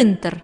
برنتر